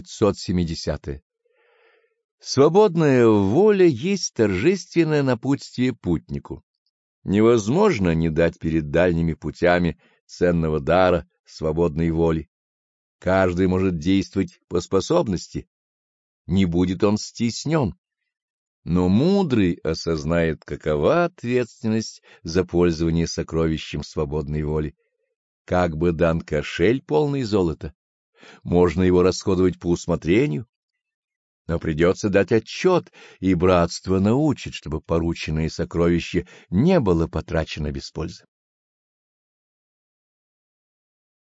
570. -е. Свободная воля есть торжественное напутствие путнику. Невозможно не дать перед дальними путями ценного дара свободной воли. Каждый может действовать по способности, не будет он стеснен. Но мудрый осознает, какова ответственность за пользование сокровищем свободной воли. Как бы дан кошель полный золота, можно его расходовать по усмотрению, но придется дать отчет, и братство научит, чтобы порученное сокровище не было потрачено без пользы.